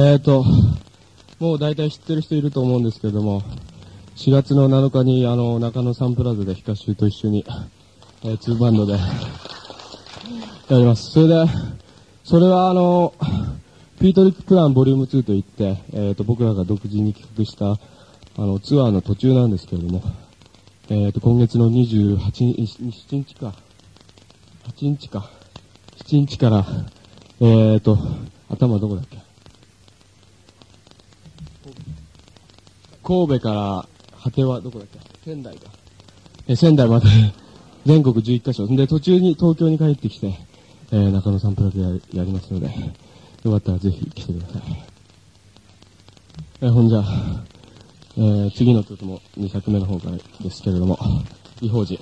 えっ、と、もう大体知ってる人いると思うんですけども、4月の7日にあの、中野サンプラザでヒカシューと一緒に、えー、ツーバンドで やります。それで、それはあの、ピートリックプランボリューム2といって、えっ、と、僕らが独自に企画した、あの、ツアーの途中なんですけれども、えっ、と、今月の28日、7日か、8日か、7日から、えっ、と、頭どこだっけ？神戸から果てはどこだっけ？仙台か。え仙台まで 全国11カ所。で、途中に東京に帰ってきて、えー中野サンプラザややりますので、よかったらぜひ来てください。えーほんじゃ、えー次の曲も2作目の方からですけれども、異邦人。